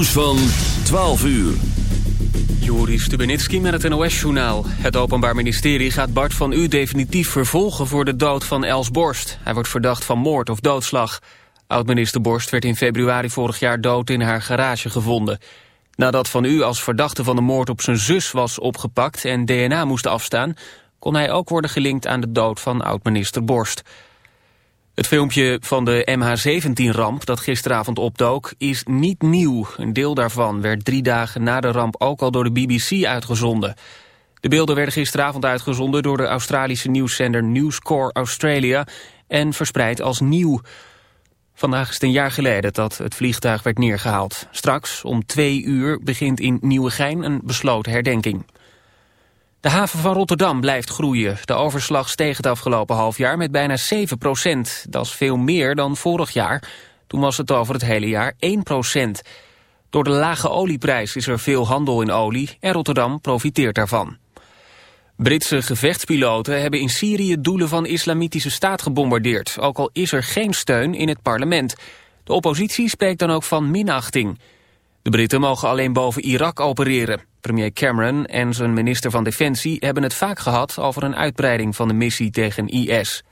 nieuws van 12 uur. Joris Stubenitski met het NOS-journaal. Het Openbaar Ministerie gaat Bart van U definitief vervolgen voor de dood van Els Borst. Hij wordt verdacht van moord of doodslag. Oud-minister Borst werd in februari vorig jaar dood in haar garage gevonden. Nadat Van U als verdachte van de moord op zijn zus was opgepakt en DNA moest afstaan... kon hij ook worden gelinkt aan de dood van oud-minister Borst. Het filmpje van de MH17-ramp dat gisteravond opdook is niet nieuw. Een deel daarvan werd drie dagen na de ramp ook al door de BBC uitgezonden. De beelden werden gisteravond uitgezonden door de Australische nieuwszender News Corps Australia en verspreid als nieuw. Vandaag is het een jaar geleden dat het vliegtuig werd neergehaald. Straks om twee uur begint in Nieuwegein een besloten herdenking. De haven van Rotterdam blijft groeien. De overslag steeg het afgelopen half jaar met bijna 7 procent. Dat is veel meer dan vorig jaar. Toen was het over het hele jaar 1 procent. Door de lage olieprijs is er veel handel in olie en Rotterdam profiteert daarvan. Britse gevechtspiloten hebben in Syrië doelen van islamitische staat gebombardeerd, ook al is er geen steun in het parlement. De oppositie spreekt dan ook van minachting. De Britten mogen alleen boven Irak opereren. Premier Cameron en zijn minister van Defensie hebben het vaak gehad over een uitbreiding van de missie tegen IS.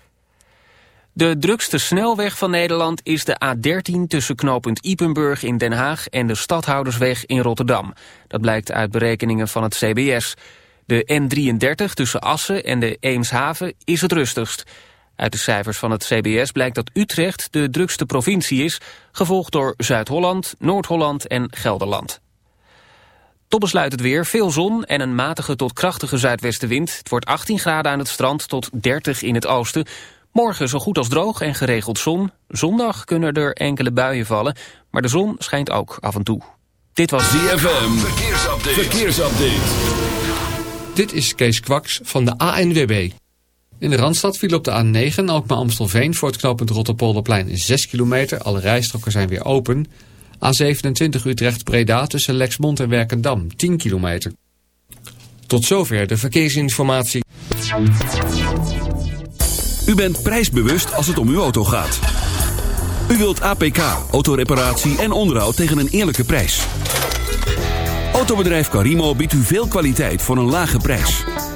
De drukste snelweg van Nederland is de A13 tussen knooppunt Ipenburg in Den Haag en de Stadhoudersweg in Rotterdam. Dat blijkt uit berekeningen van het CBS. De N33 tussen Assen en de Eemshaven is het rustigst. Uit de cijfers van het CBS blijkt dat Utrecht de drukste provincie is, gevolgd door Zuid-Holland, Noord-Holland en Gelderland. Tot besluit het weer, veel zon en een matige tot krachtige zuidwestenwind. Het wordt 18 graden aan het strand tot 30 in het oosten. Morgen zo goed als droog en geregeld zon. Zondag kunnen er enkele buien vallen, maar de zon schijnt ook af en toe. Dit was DFM. Verkeersupdate. Verkeersupdate. Dit is Kees Kwaks van de ANWB. In de Randstad viel op de A9 Alkmaar-Amstelveen voor het knooppunt Rotterpolderplein 6 kilometer. Alle rijstroken zijn weer open. A27 Utrecht-Breda tussen Lexmond en Werkendam 10 kilometer. Tot zover de verkeersinformatie. U bent prijsbewust als het om uw auto gaat. U wilt APK, autoreparatie en onderhoud tegen een eerlijke prijs. Autobedrijf Carimo biedt u veel kwaliteit voor een lage prijs.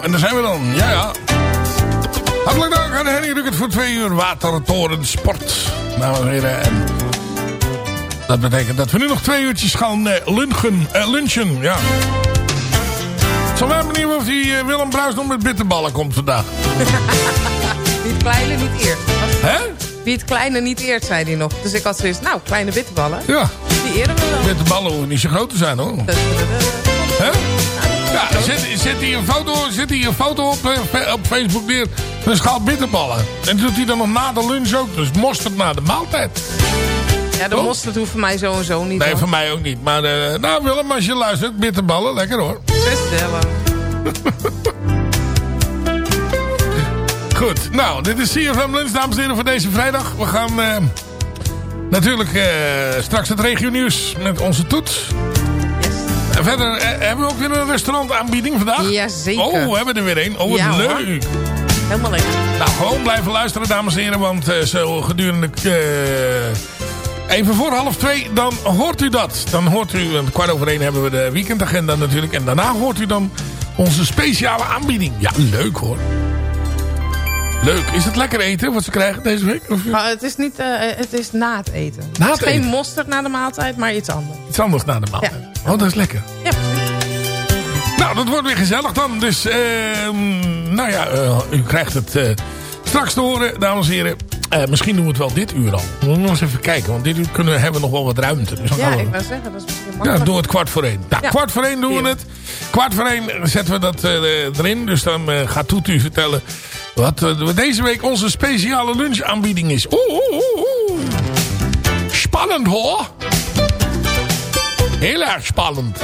Zo, en daar zijn we dan. Ja, ja. Hartelijk dank aan Henny Ruckert voor twee uur Watertoren Sport. Dames en heren. En dat betekent dat we nu nog twee uurtjes gaan eh, lunchen. eh, lunchen, ja. Zal wel benieuwen of die eh, Willem Bruis nog met bitterballen komt vandaag. Wie het kleine niet eert. Hè? Wie het kleine niet eert, zei hij nog. Dus ik had zoiets, nou, kleine bitterballen. Ja. Die eren we wel. Bitterballen hoeven niet zo groot te zijn hoor. Hè? Ja, zet, zet hij een foto, zet hij een foto op, eh, op Facebook neer. Een schaal bitterballen. En doet hij dan nog na de lunch ook. Dus mosterd na de maaltijd. Ja, de Oh. mosterd hoeft voor mij zo en zo niet. Nee, hoor. voor mij ook niet. Maar eh, nou Willem, als je luistert, bitterballen, lekker hoor. Bestellen. Goed, nou, dit is CFM Lunch, dames en heren, voor deze vrijdag. We gaan eh, natuurlijk straks het regio nieuws met onze toets. Verder eh, hebben we ook weer een restaurantaanbieding vandaag. Jazeker. Oh, we hebben er weer een. Oh, wat Ja, hoor. leuk. Helemaal leuk. Nou, gewoon blijven luisteren, dames en heren. Want eh, zo gedurende... eh, even voor half twee, dan hoort u dat. Dan hoort u, want kwart over één hebben we de weekendagenda natuurlijk. En daarna hoort u dan onze speciale aanbieding. Ja, leuk hoor. Leuk. Is het lekker eten wat ze krijgen deze week? Of Maar het is niet, eh, het is na het eten. Na het het is geen eten? mosterd na de maaltijd, maar iets anders. iets anders na de maaltijd? Oh, dat is lekker. Ja. Nou, dat wordt weer gezellig dan. Dus, ehm, nou ja, eh, u krijgt het eh, straks te horen, dames en heren. Eh, misschien doen we het wel dit uur al. We moeten nog eens even kijken, want dit uur kunnen, hebben we nog wel wat ruimte. Dus Ja, we- ik wou zeggen, dat is misschien Ja, makkelijk. doe het kwart voor één. Nou, Ja. kwart voor één doen we het. Kwart voor één zetten we dat eh, erin. Dus dan eh, gaat Toet u vertellen wat eh, deze week onze speciale lunchaanbieding is. Oeh, oeh, oeh. Spannend hoor. Heel erg spannend.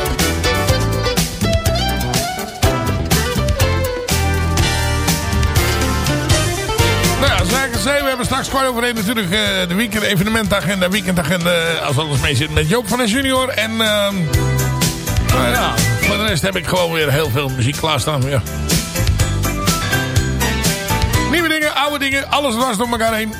Nou ja, zoals zei, we hebben straks kwart over natuurlijk eh, de weekend evenementagenda, weekendagenda, eh, als alles mee zit, met Joop van den Junior. En ehm nou ja, voor de rest heb ik gewoon weer heel veel muziek klaarstaan. Ja. Oude dingen, alles dwars door elkaar heen.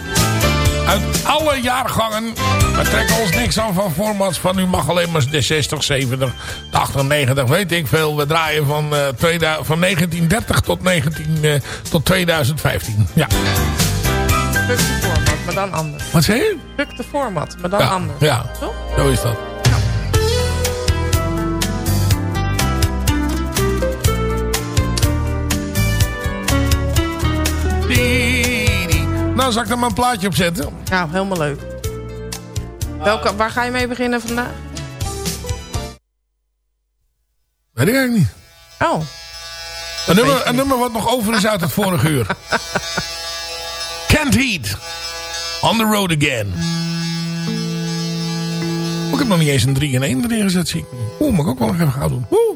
Uit alle jaargangen. We trekken ons niks aan van formats van u mag alleen maar de 60, 70, 80, 90, weet ik veel. We draaien van, 2000 van 1930 tot, 19, eh, tot 2015. Ja. De format, maar dan anders. Wat zei je? Fuck de format, maar dan ja, anders. Ja, Toch? zo is dat. Nou, zal ik er maar een plaatje op zetten? Nou, helemaal leuk. Welke, waar ga je mee beginnen vandaag? Weet ik eigenlijk niet. Oh, Een nummer, een nummer wat nog over is uit het vorige uur. Kent Heat. On the road again. Ik heb nog niet eens een 3 in 1 erin gezet, zie ik. Oeh, mag ik ook wel nog even gaan doen. Oeh.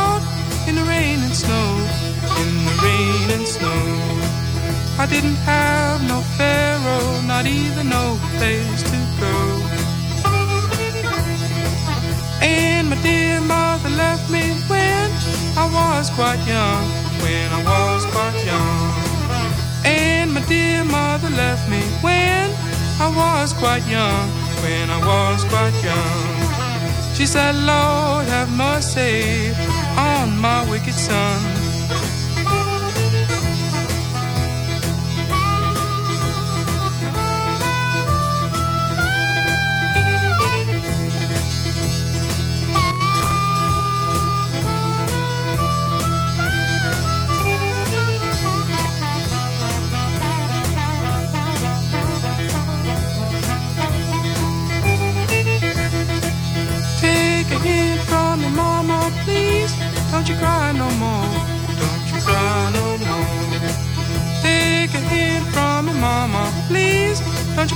in the rain and snow, in the rain and snow. I didn't have no pharaoh, not even no place to go. And my dear mother left me when I was quite young, when I was quite young. And my dear mother left me when I was quite young, when I was quite young. She said, Lord, have mercy on my wicked son.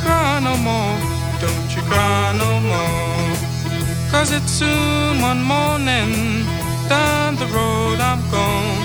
cry no more, don't you cry no more. Cause it's soon one morning, down the road I'm gone.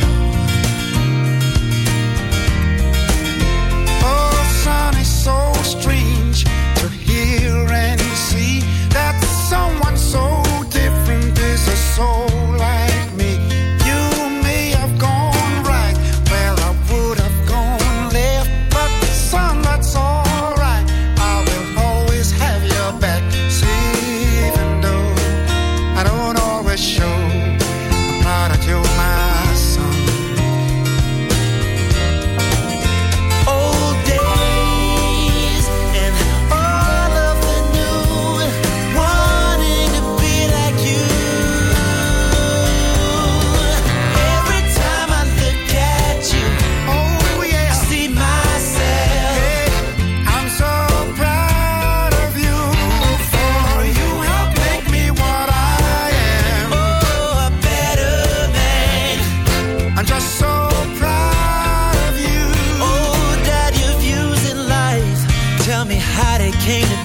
strange to hear and see that someone so different is a soul.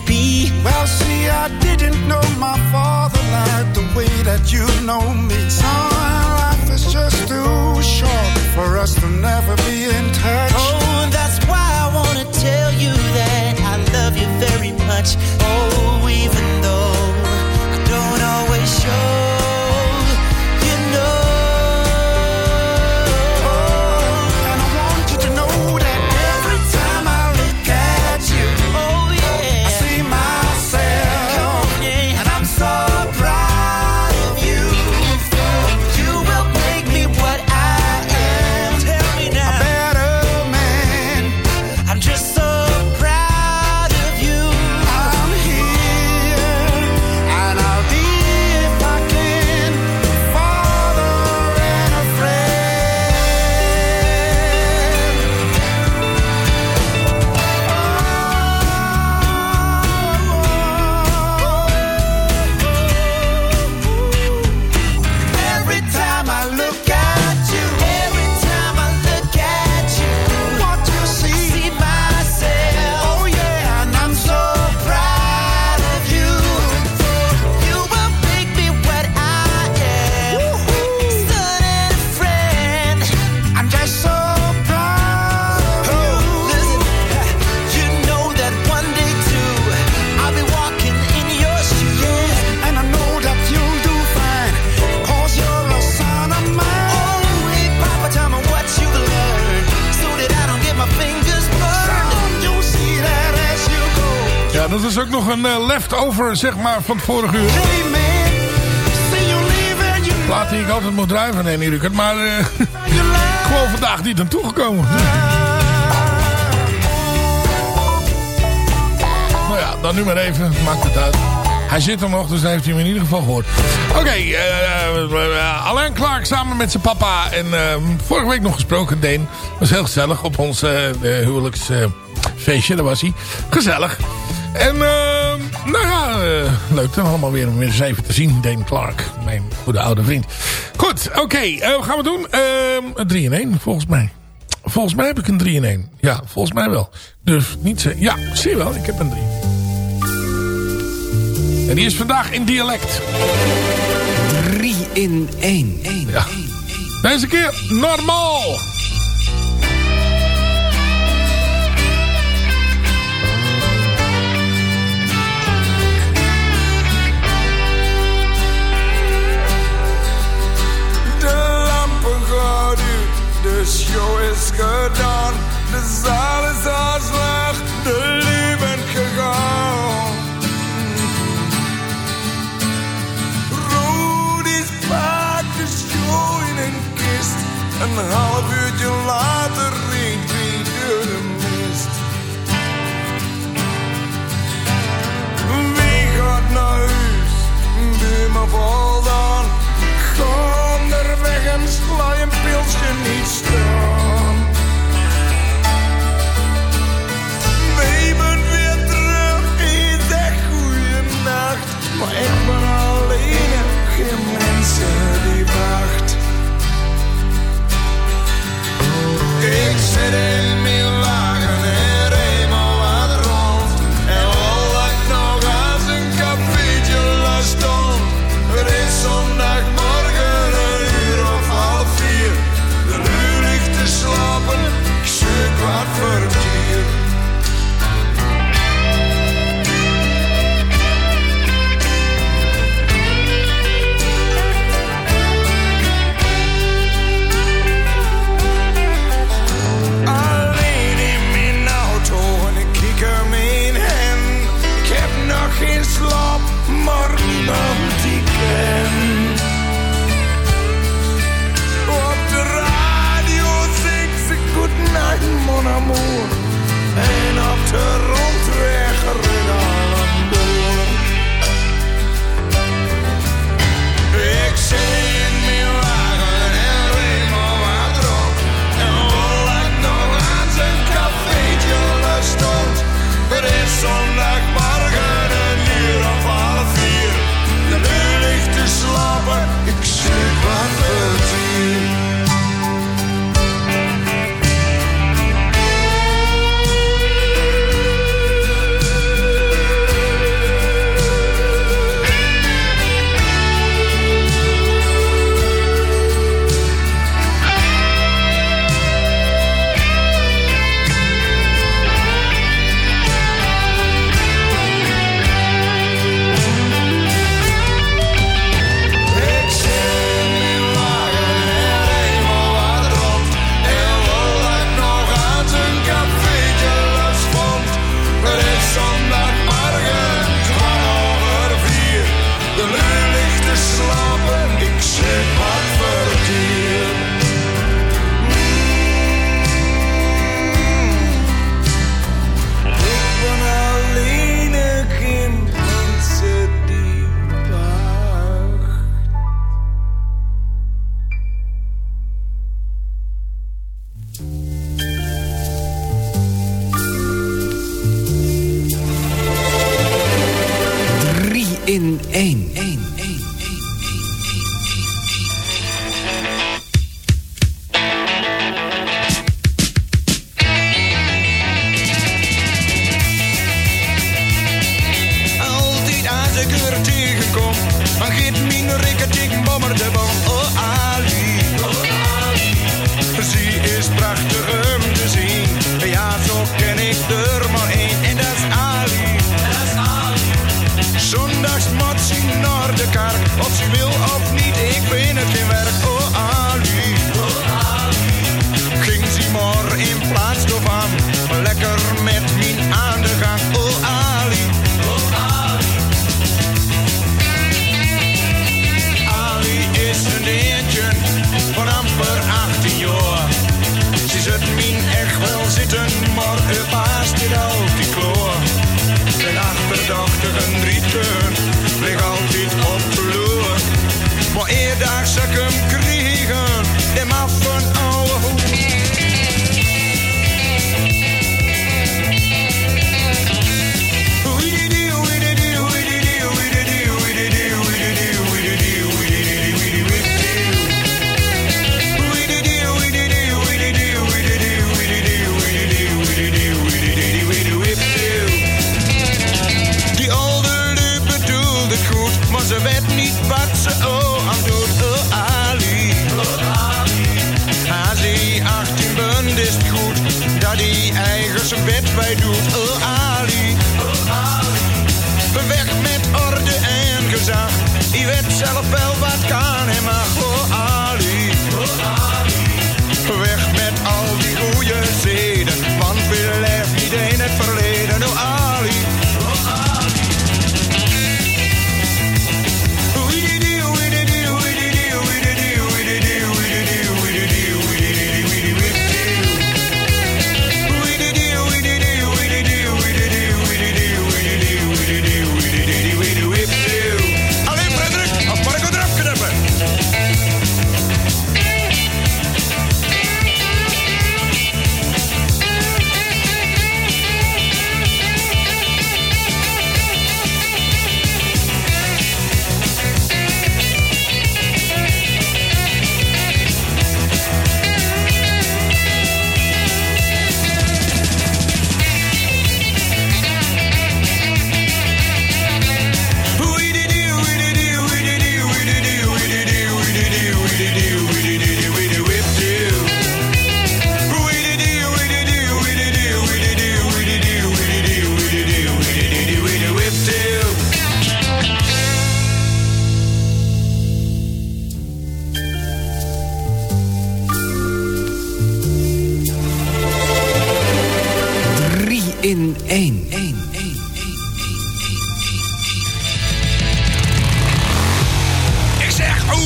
be. Well, see, I didn't know my father like the way that you know me. Some life is just too short for us to never be in touch. Oh, that's why I wanna tell you that I love you very much. nog een eh, leftover zeg maar, van het vorige uur. Laat die ik altijd moet drijven, nee, Maar eh, uh, gewoon vandaag niet aan toegekomen. nou ja, dan nu maar even. Maakt het uit. Hij zit er nog, dus heeft hij hem in ieder geval gehoord. Oké, eh, Alain Clark samen met zijn papa. En uh, vorige week nog gesproken, Deen. Was heel gezellig op ons huwelijksfeestje, daar was hij. Gezellig. En eh, nou ja, eh, leuk dan allemaal weer om weer eens even te zien. Dane Clark, mijn goede oude vriend. Goed, oké. eh, wat gaan we doen? Ehm, een 3 in 1, volgens mij. Volgens mij heb ik een 3 in 1. Ja, volgens mij wel. Dus niet ze. Ja, zie je wel, ik heb een 3. En die is vandaag in dialect. 3 in 1. Ja. Deze keer normaal. Show is gedaan. De zaal is als leeg, de liefde gegaan. Rudy's pakt de show in een kist. Een half uurtje later ringt door de mist. Wie gaat naar huis? Buurman valt sla je niet staan.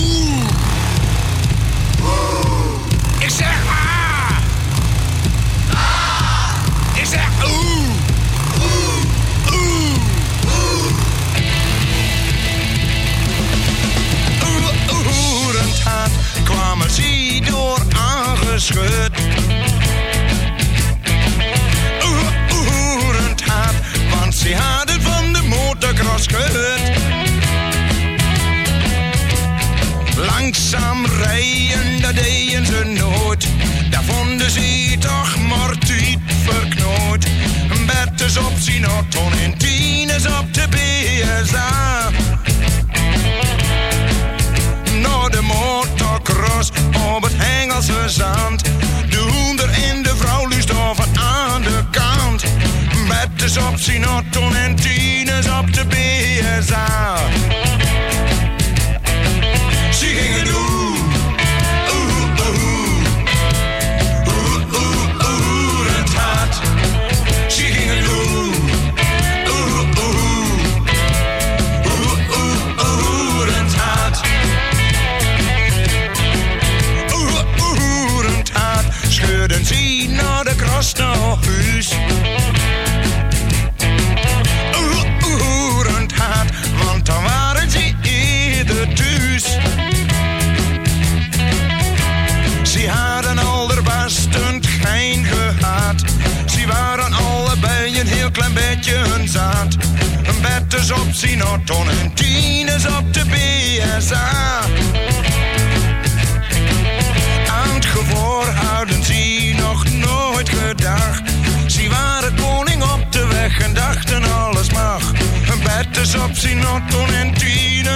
Ooh.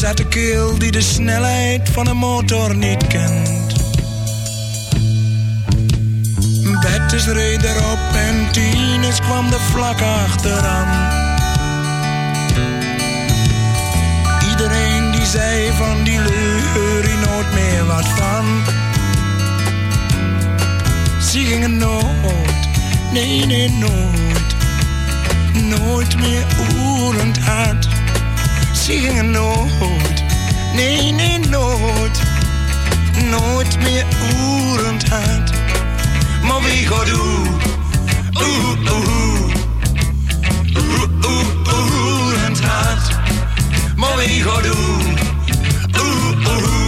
Zet de keel die de snelheid van een motor niet kent. Betters reed erop en Tines dus kwam de vlak achteraan. Iedereen die zei van die leurie nooit meer wat van. Ze gingen nooit, nee nee nooit, nooit meer oerend hard. Ze gingen nooit, nee, nee, nooit, nooit meer oerend hard. Maar wie gaat doen? Oeh, oeh, oeh, oeh, oerend hard. Maar wie gaat? Oeh, oeh,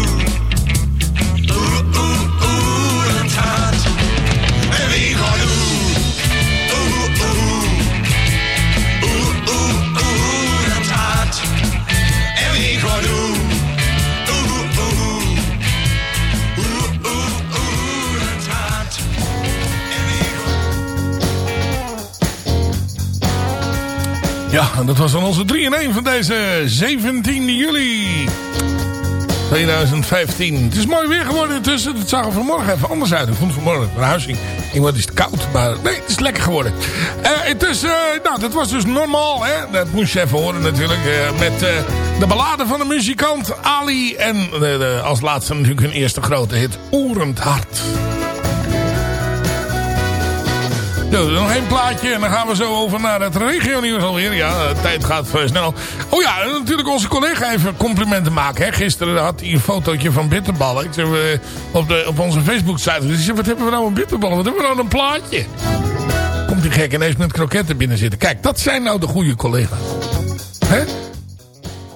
en dat was dan onze 3 in 1 van deze 17 juli 2015. Het is mooi weer geworden intussen. Het zag er vanmorgen even anders uit. Ik vond vanmorgen mijn huis ging. Iemand is het koud, maar nee, het is lekker geworden. Eh intussen, eh, nou, dat was dus normaal, hè. Dat moest je even horen natuurlijk. eh, met de ballade van de muzikant Ali. En als laatste natuurlijk hun eerste grote hit, Oerend Hart. Nou, nog één plaatje en dan gaan we zo over naar het regionieuws alweer. Ja, de tijd gaat snel. Oh ja, en natuurlijk onze collega even complimenten maken. Hè. Gisteren had hij een fotootje van bitterballen. Ik zeg, op, de, op onze Facebook-site. Dus ik zeg, wat hebben we nou een bitterballen? Wat hebben we nou een plaatje? Komt die gek ineens met kroketten binnen zitten. Kijk, dat zijn nou de goede collega's. Hè?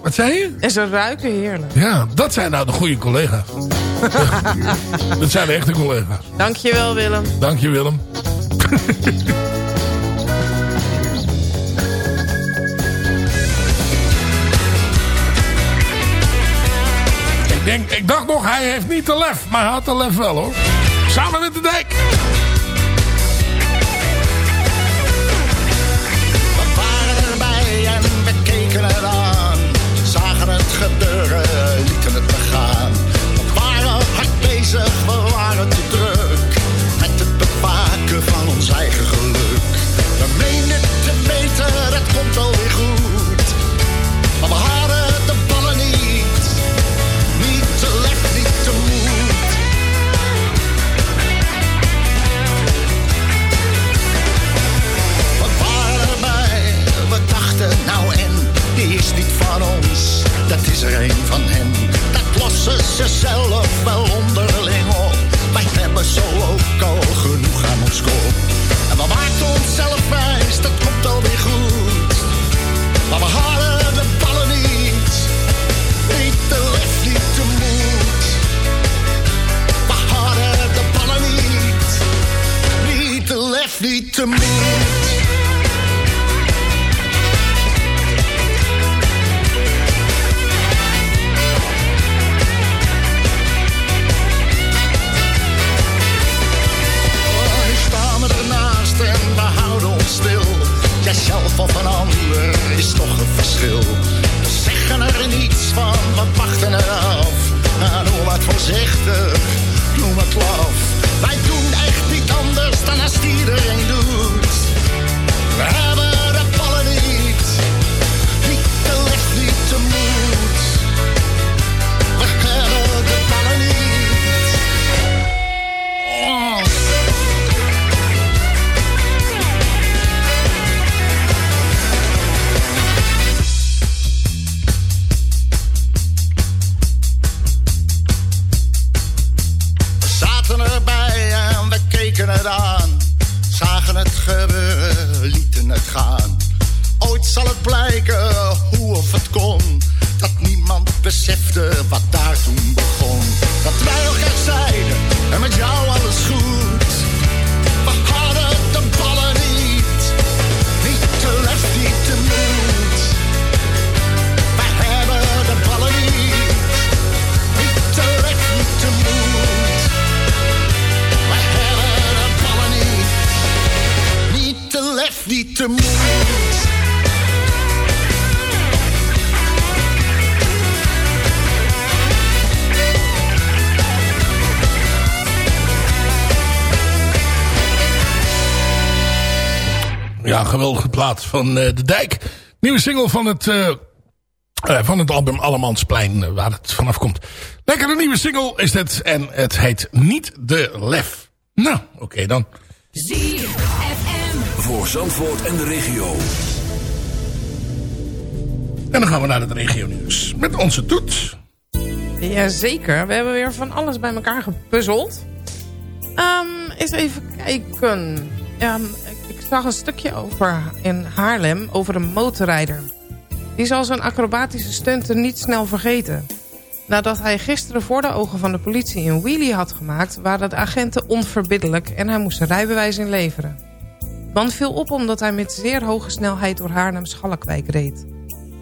Wat zei je? En ze ruiken heerlijk. Ja, dat zijn nou de goede collega's. dat zijn de echte collega's. Dankjewel Willem. Dank je Willem. Ik, denk, ik dacht nog, hij heeft niet de lef. Maar hij had de lef wel hoor. Samen met de dijk. We waren erbij en we keken het aan. Zagen het gebeuren, lieten het begaan. We waren hard bezig, we waren te druk. Dat is er een van hen. Dat lossen ze zelf wel onderling op. Wij hebben zo ook al genoeg aan ons kop. En we maakten onszelf Ja, geweldige plaat van eh, De Dijk. Nieuwe single van het eh, Eh, van het album Allemansplein, waar het vanaf komt. Lekker een nieuwe single is het. En het heet Niet de Lef. Nou, oké dan. ZFM. Voor Zandvoort en de regio. En dan gaan we naar het regio nieuws. Met onze toet. Jazeker, we hebben weer van alles bij elkaar gepuzzeld. Um, eens even kijken. Um, ik, ik zag een stukje over in Haarlem over een motorrijder. Die zal zijn acrobatische stunten niet snel vergeten. Nadat hij gisteren voor de ogen van de politie een wheelie had gemaakt... waren de agenten onverbiddelijk en hij moest een rijbewijs inleveren. De man viel op omdat hij met zeer hoge snelheid door Haarlem-Schalkwijk reed.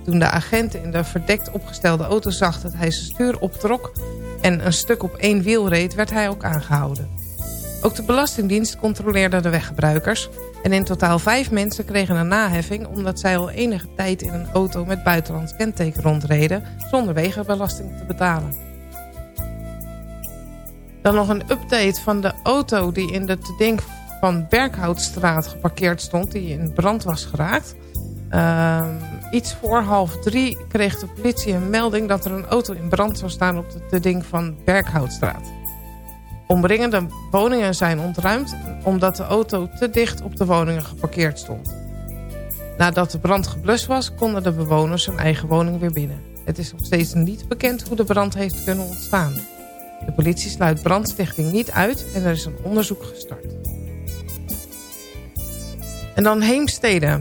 Toen de agent in de verdekt opgestelde auto zag dat hij zijn stuur optrok... en een stuk op één wiel reed, werd hij ook aangehouden. Ook de Belastingdienst controleerde de weggebruikers... en in totaal vijf mensen kregen een naheffing... omdat zij al enige tijd in een auto met buitenlands kenteken rondreden... zonder wegenbelasting te betalen. Dan nog een update van de auto die in de te denk van Berkhoutstraat geparkeerd stond... die in brand was geraakt... Uh, iets voor half drie kreeg de politie een melding dat er een auto in brand zou staan op de ding van Berkhoutstraat. Omringende woningen zijn ontruimd omdat de auto te dicht op de woningen geparkeerd stond. Nadat de brand geblust was, konden de bewoners hun eigen woning weer binnen. Het is nog steeds niet bekend hoe de brand heeft kunnen ontstaan. De politie sluit brandstichting niet uit en er is een onderzoek gestart. En dan Heemstede.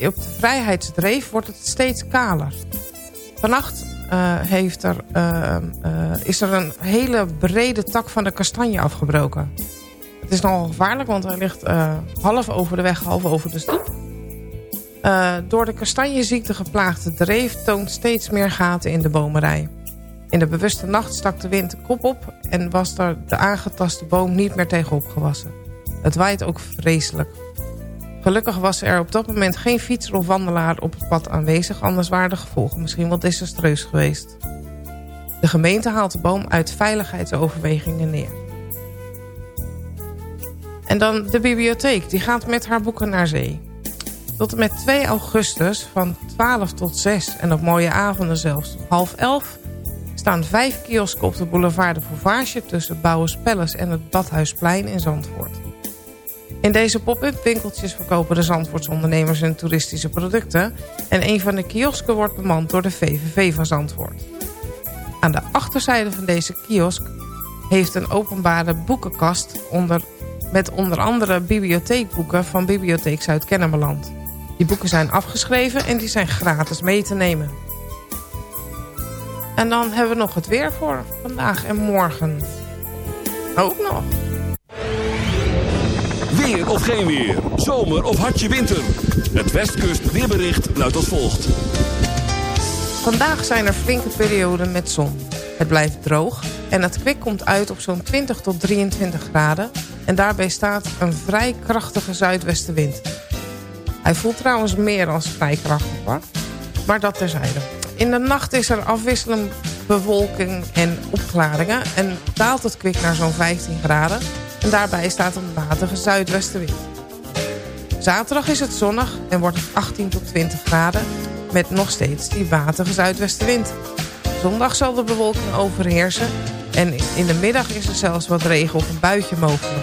Op de Vrijheidsdreef wordt het steeds kaler. Vannacht uh, heeft er, uh, uh, is er een hele brede tak van de kastanje afgebroken. Het is nogal gevaarlijk, want hij ligt half over de weg, half over de stoep. door de kastanjeziekte geplaagde dreef toont steeds meer gaten in de bomenrij. In de bewuste nacht stak de wind de kop op en was er de aangetaste boom niet meer tegenop gewassen. Het waait ook vreselijk. Gelukkig was er op dat moment geen fietser of wandelaar op het pad aanwezig... anders waren de gevolgen misschien wel desastreus geweest. De gemeente haalt de boom uit veiligheidsoverwegingen neer. En dan de bibliotheek, die gaat met haar boeken naar zee. Tot en met 2 augustus van 12 tot 6 en op mooie avonden zelfs half 11... staan vijf kiosken op de boulevard de Fauvage... tussen Bouwers Palace en het Badhuisplein in Zandvoort. In deze pop-up winkeltjes verkopen de Zandvoortse ondernemers hun toeristische producten... en een van de kiosken wordt bemand door de VVV van Zandvoort. Aan de achterzijde van deze kiosk heeft een openbare boekenkast... Onder, met onder andere bibliotheekboeken van Bibliotheek Zuid-Kennemerland. Die boeken zijn afgeschreven en die zijn gratis mee te nemen. En dan hebben we nog het weer voor vandaag en morgen. Ook nog. Weer of geen weer. Zomer of hartje winter. Het Westkust weerbericht luidt als volgt. Vandaag zijn er flinke perioden met zon. Het blijft droog en het kwik komt uit op zo'n 20 tot 23 graden... en daarbij staat een vrij krachtige zuidwestenwind. Hij voelt trouwens meer als vrij krachtig, hoor. maar dat terzijde. In de nacht is er afwisselend bewolking en opklaringen... en daalt het kwik naar zo'n 15 graden... En daarbij staat een matige zuidwestenwind. Zaterdag is het zonnig en wordt het 18 tot 20 graden... met nog steeds die matige zuidwestenwind. Zondag zal de bewolking overheersen... en in de middag is er zelfs wat regen of een buitje mogelijk.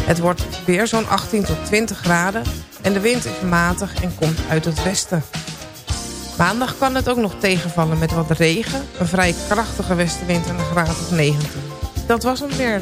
Het wordt weer zo'n 18 tot 20 graden... en de wind is matig en komt uit het westen. Maandag kan het ook nog tegenvallen met wat regen... een vrij krachtige westenwind en een graad of 19. Dat was hem weer.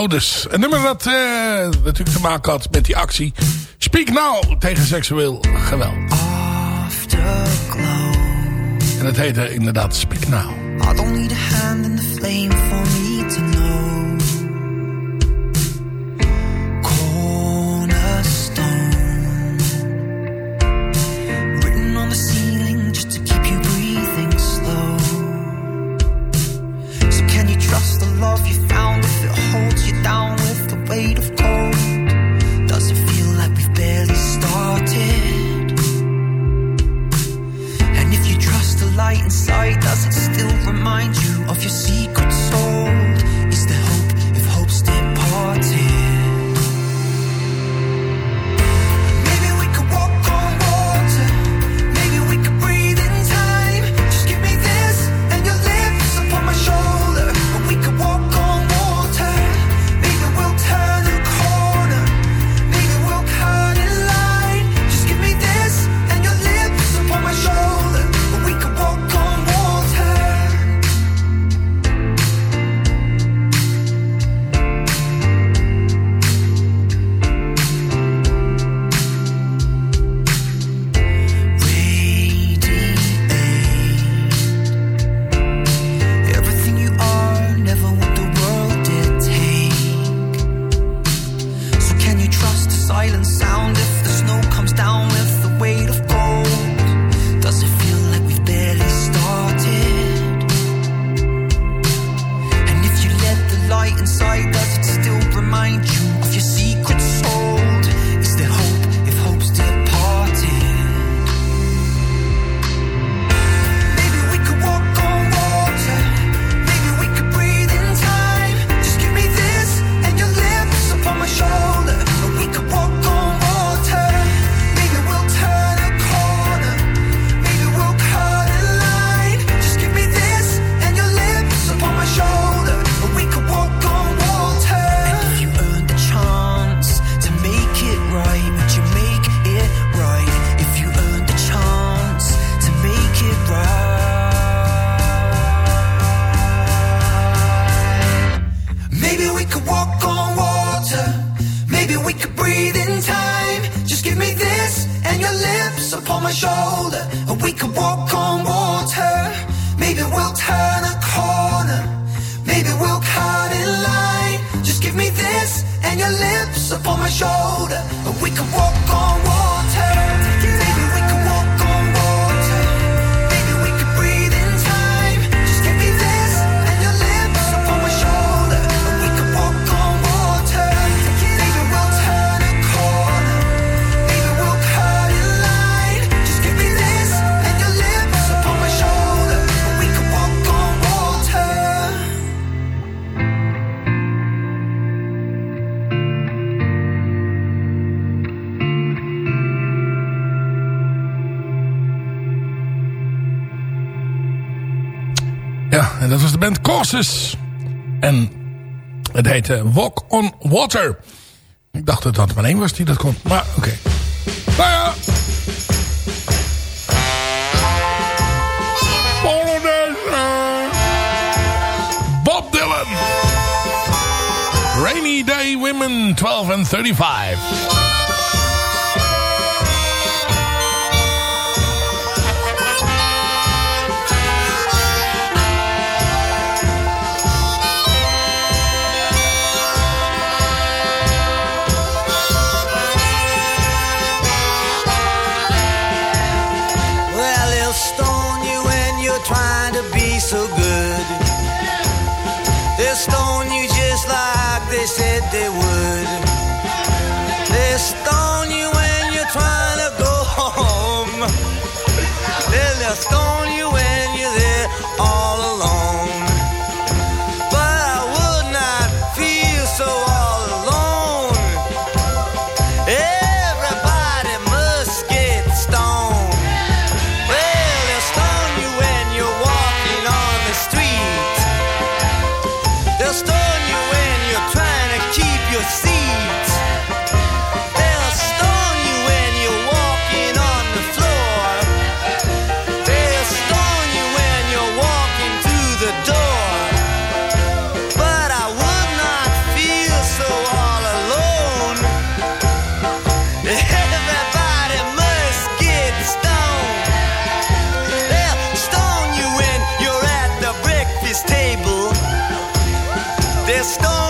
Een nummer dat uh, natuurlijk te maken had met die actie. Speak Now tegen seksueel geweld. Afterglow. En het heette inderdaad Speak Now. En het heette eh, Walk on Water. Ik dacht dat dat maar één was die dat kon. Maar oké. Nou okay. Bob Dylan. Rainy Day Women 12 and 35. so good. They stone you just like they said they would. They stone you. storm.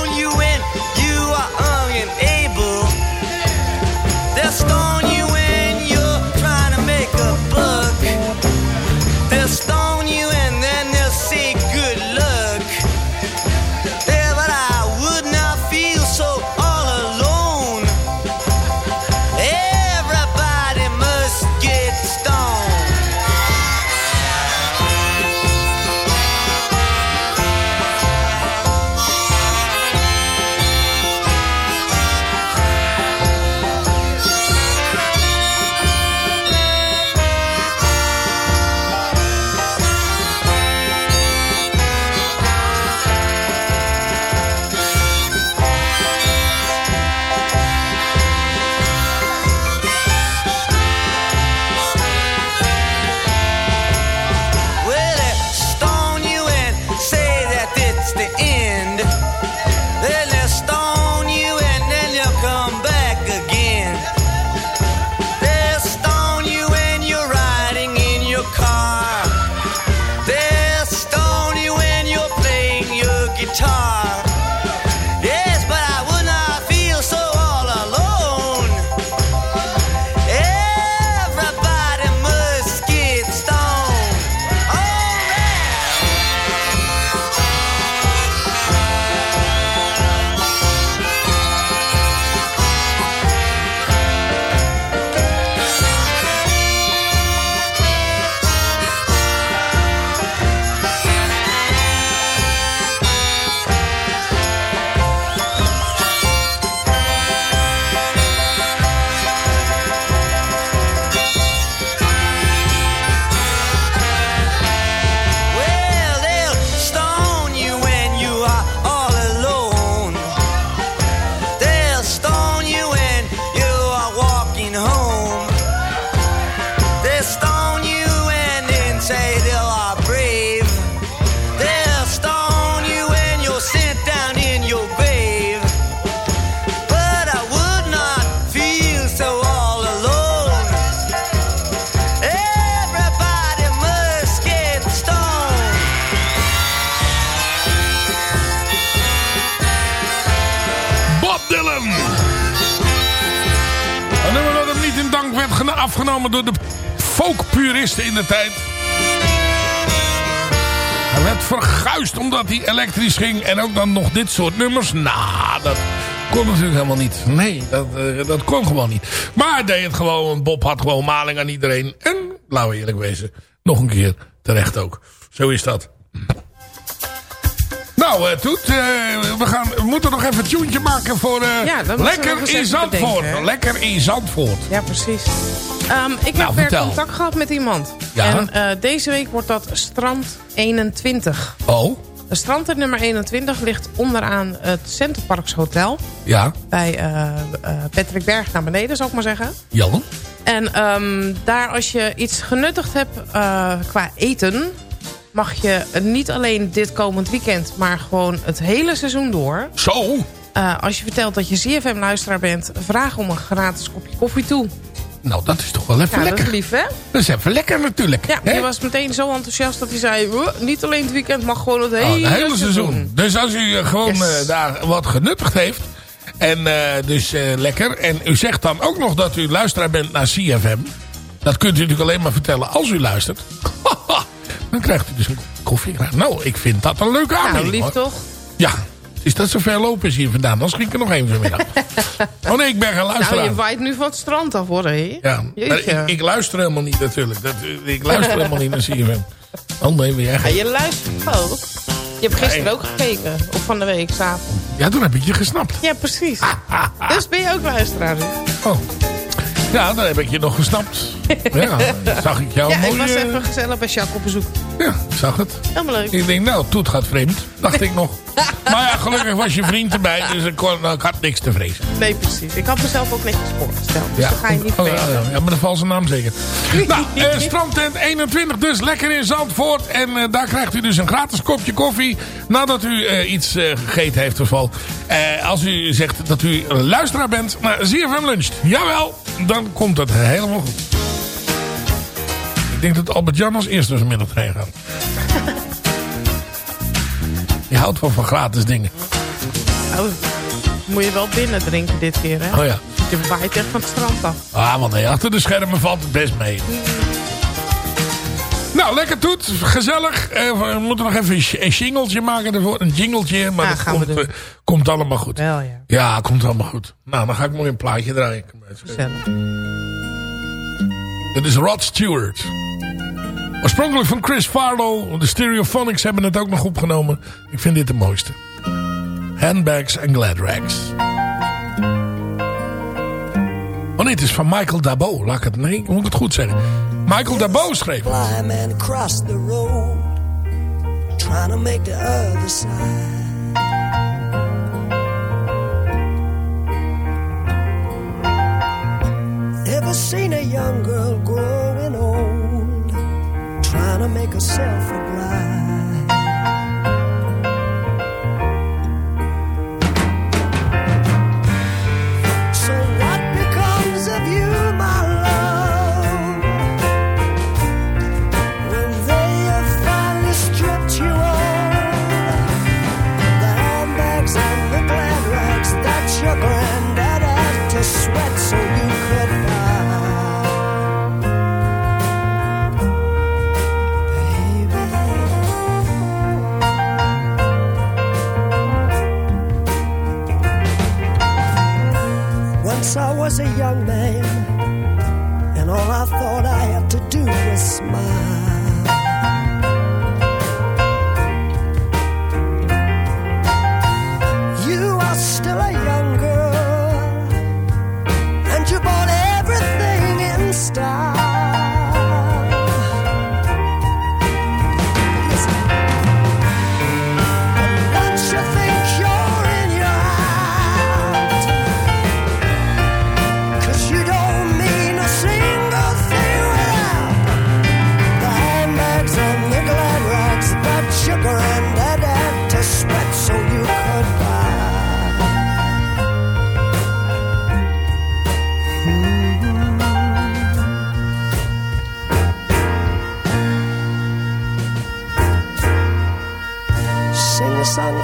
de tijd. Hij werd verguist omdat hij elektrisch ging. En ook dan nog dit soort nummers. Nou, dat kon natuurlijk helemaal niet. Nee, dat, eh, dat kon gewoon niet. Maar hij deed het gewoon. Bob had gewoon maling aan iedereen. En, laten we eerlijk wezen, nog een keer terecht ook. Zo is dat. Nou, eh, Toet, eh, we, gaan, we moeten nog even een tuintje maken voor eh, Lekker in Zandvoort. Lekker in Zandvoort. Ja, precies. Ehm, ik nou, heb weer contact gehad met iemand. Ja? En deze week wordt dat Strand 21. Oh. Strand nummer 21 ligt onderaan het Centerparks Hotel. Ja. Bij Patrick Berg naar beneden, zou ik maar zeggen. Jan. En ehm, daar als je iets genuttigd hebt qua eten mag je niet alleen dit komend weekend... maar gewoon het hele seizoen door... Zo? eh, als je vertelt dat je ZFM-luisteraar bent... vraag om een gratis kopje koffie toe. Nou, dat is toch wel even Ja, lekker. dat is lief, hè? Dat is even lekker natuurlijk. Ja, hè? die was meteen zo enthousiast dat hij zei... "Huh, niet alleen het weekend, maar gewoon het hele, Oh, het hele seizoen. Dus als u eh, gewoon Yes. eh, daar wat genuttigd heeft. En dus lekker. En u zegt dan ook nog dat u luisteraar bent naar CFM. Dat kunt u natuurlijk alleen maar vertellen als u luistert. dan krijgt u dus een koffie. Nou, ik vind dat een leuke Nou, aanbieding. lief hoor. toch? Ja, is dat zo ver lopen is hier vandaan. Dan schiet ik er nog één vanmiddag. oh nee, ik ben geen luisteraar. Nou, je waait nu van het strand af, hoor, hé. Ja, ik, ik luister helemaal niet natuurlijk. Dat, eh, ik luister helemaal niet naar CFM. Oh nee, ben jij Ja, je luistert ook. Je hebt gisteren Nee. ook gekeken. Of van de week, s'avonds. Ja, toen heb ik je gesnapt. Ja, precies. dus ben je ook luisteraar nu? Oh. Ja, dan heb ik je nog gesnapt. Ja, zag ik jou ja, mooi... ik was eh, even gezellig bij Jacques op bezoek. Ja, ik zag het. Helemaal leuk. Ik denk, nou, Toet gaat vreemd. Dacht ik nog. Maar ja, gelukkig was je vriend erbij. Dus ik, kon, ik had niks te vrezen. Nee, precies. Ik had mezelf ook netjes voorgesteld. Dus Ja, dan ga je niet oh, ja, vergeten. ja, maar de valse naam zeker. nou, eh, strandtent 21 dus. Lekker in Zandvoort. En eh, daar krijgt u dus een gratis kopje koffie. Nadat u iets gegeten heeft of. Eh, als u zegt dat u een luisteraar bent naar ZFM Luncht. Jawel, dan komt het helemaal goed. Ik denk dat Albert Jan als eerste vanmiddag heen gaat. Je houdt wel van gratis dingen. Oh, moet je wel binnen drinken dit keer, hè? Oh ja. Je waait echt van het strand af. Ah, want nee, achter de schermen valt het best mee. Nou, lekker toet. Gezellig. Eh, we moeten nog even een jingeltje maken ervoor. Een jingeltje. Maar Ja, dat gaan we komt, doen. eh, komt allemaal goed. Wel, ja. Ja, komt allemaal goed. Nou, dan ga ik mooi een plaatje draaien. Gezellig. Dit is Rod Stewart. Oorspronkelijk van Chris Farlow. De Stereophonics hebben het ook nog opgenomen. Ik vind dit de mooiste. Handbags and Glad Rags. Oh nee, het is van Michael Dabo. Laat ik het, nee, moet ik het goed zeggen. Michael Dabo schreef het. A young girl growing old, trying to make herself a bride? Was a young man,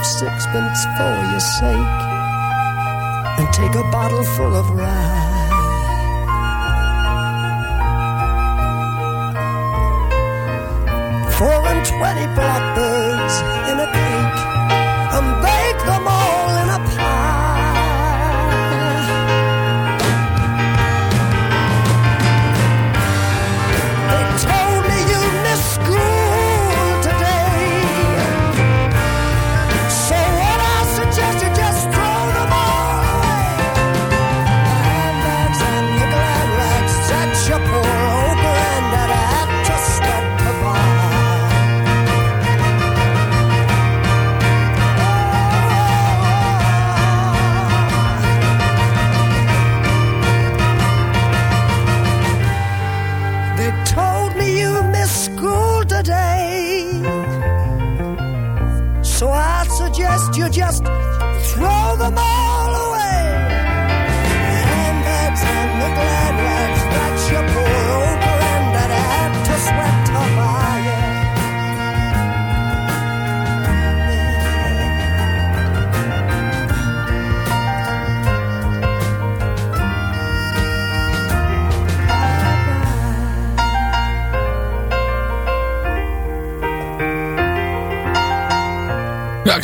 sixpence for your sake and take a bottle full of rye. Four and twenty blackbirds in a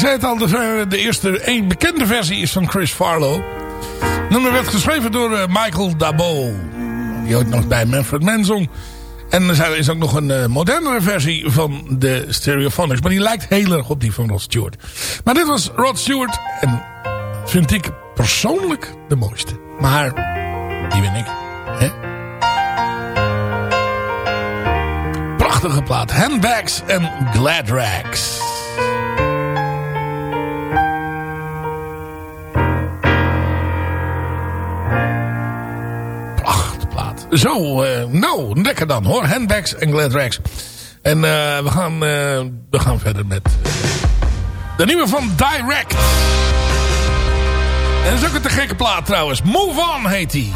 zei het al, de eerste één bekende versie is van Chris Farlow. Het nummer werd geschreven door eh, Michael Dabo. Die ooit nog bij Manfred Mann. En er is ook nog een eh, modernere versie van de Stereophonics. Maar die lijkt heel erg op die van Rod Stewart. Maar dit was Rod Stewart. En vind ik persoonlijk de mooiste. Maar, die ben ik. Prachtige plaat. Handbags en Glad Zo, eh, nou, lekker dan hoor. Handbags en Glad Rags. En eh, we, gaan, eh, we gaan verder met de nieuwe van Direct. En dat is ook een te gekke plaat trouwens. Move On heet die.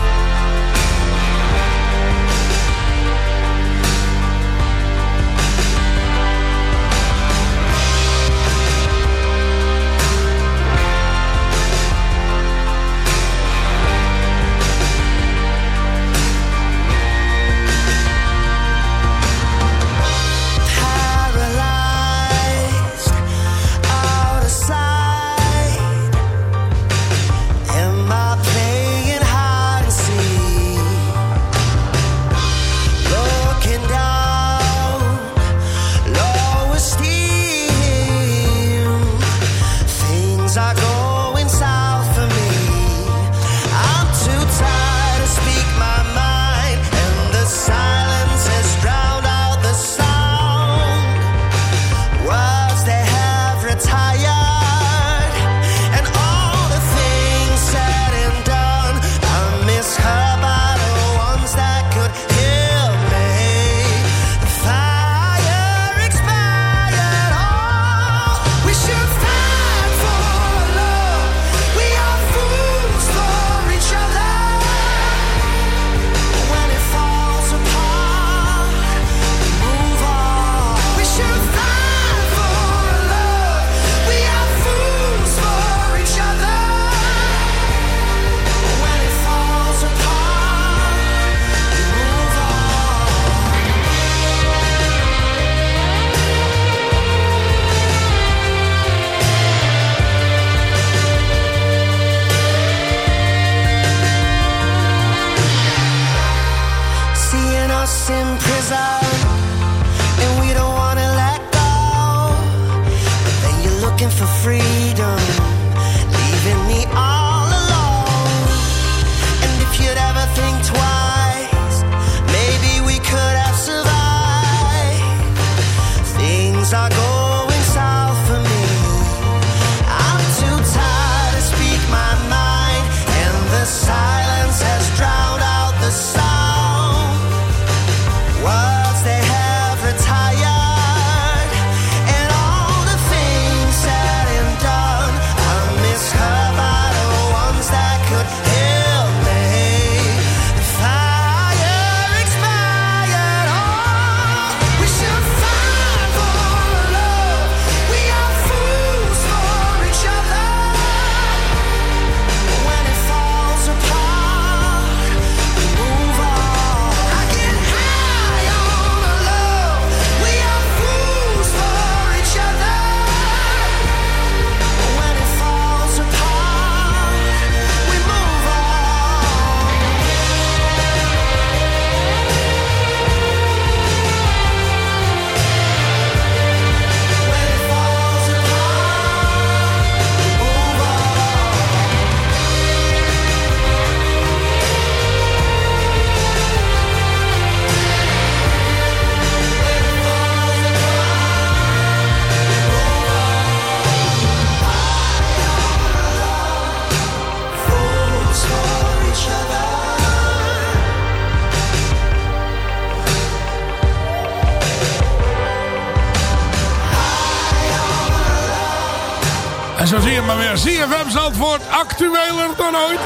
Actueler dan ooit.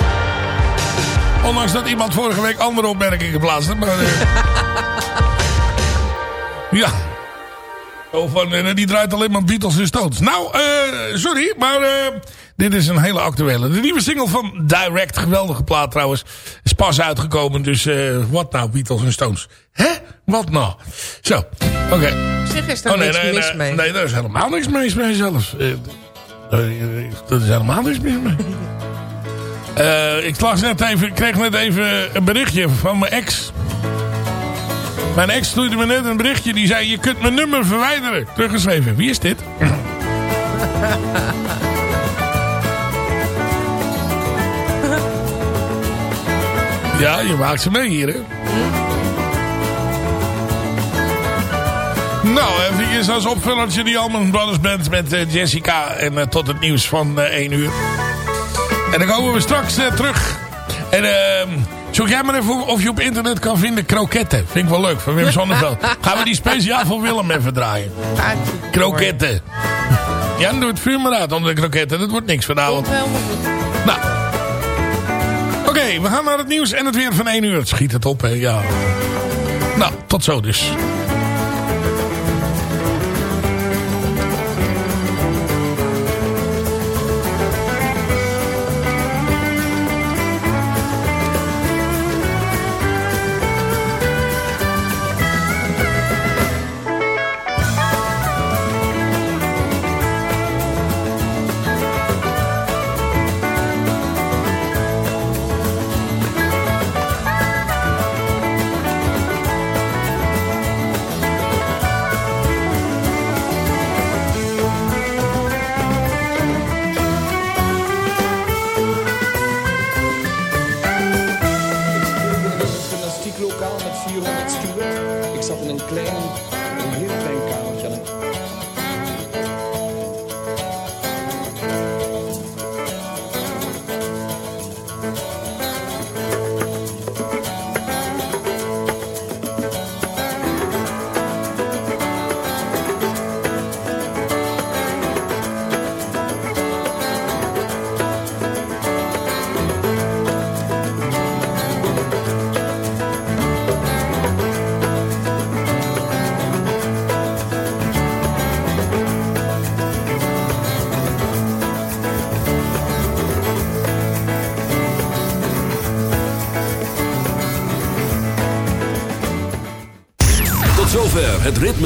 Ondanks dat iemand vorige week andere opmerkingen geplaatst. Maar, eh, ja. Oh, van, eh, die draait alleen maar Beatles en Stones. Nou, eh, sorry, maar dit is een hele actuele. De nieuwe single van Direct, geweldige plaat trouwens, is pas uitgekomen. Dus wat nou, Beatles en Stones? Hè? Wat nou? Zo, oké. Op zich is daar Oh, nee, niks nee, mis nee, mee. Nee, daar is helemaal niks mis mee zelfs. Eh, dat is helemaal niks mis mee. Eh, ik las net even, ik kreeg net even een berichtje van mijn ex. Mijn ex stuurde me net een berichtje. Die zei, je kunt mijn nummer verwijderen. Teruggeschreven. Wie is dit? ja, je maakt ze mee hier, hè? Nou, even als opvullertje die Allman Brothers Band met eh, Jessica. En eh, tot het nieuws van eh 1 uur. En dan komen we straks terug. En ehm zoek jij maar even of je op internet kan vinden kroketten. Vind ik wel leuk, van Wim Sonneveld. Gaan we die speciaal voor Willem even draaien. Kroketten. Ja, dan doe het vuur maar uit onder de kroketten. Dat wordt niks vanavond. Nou. Oké, we gaan naar het nieuws en het weer van 1 uur. Schiet het op, hè. Ja. Nou, tot zo dus.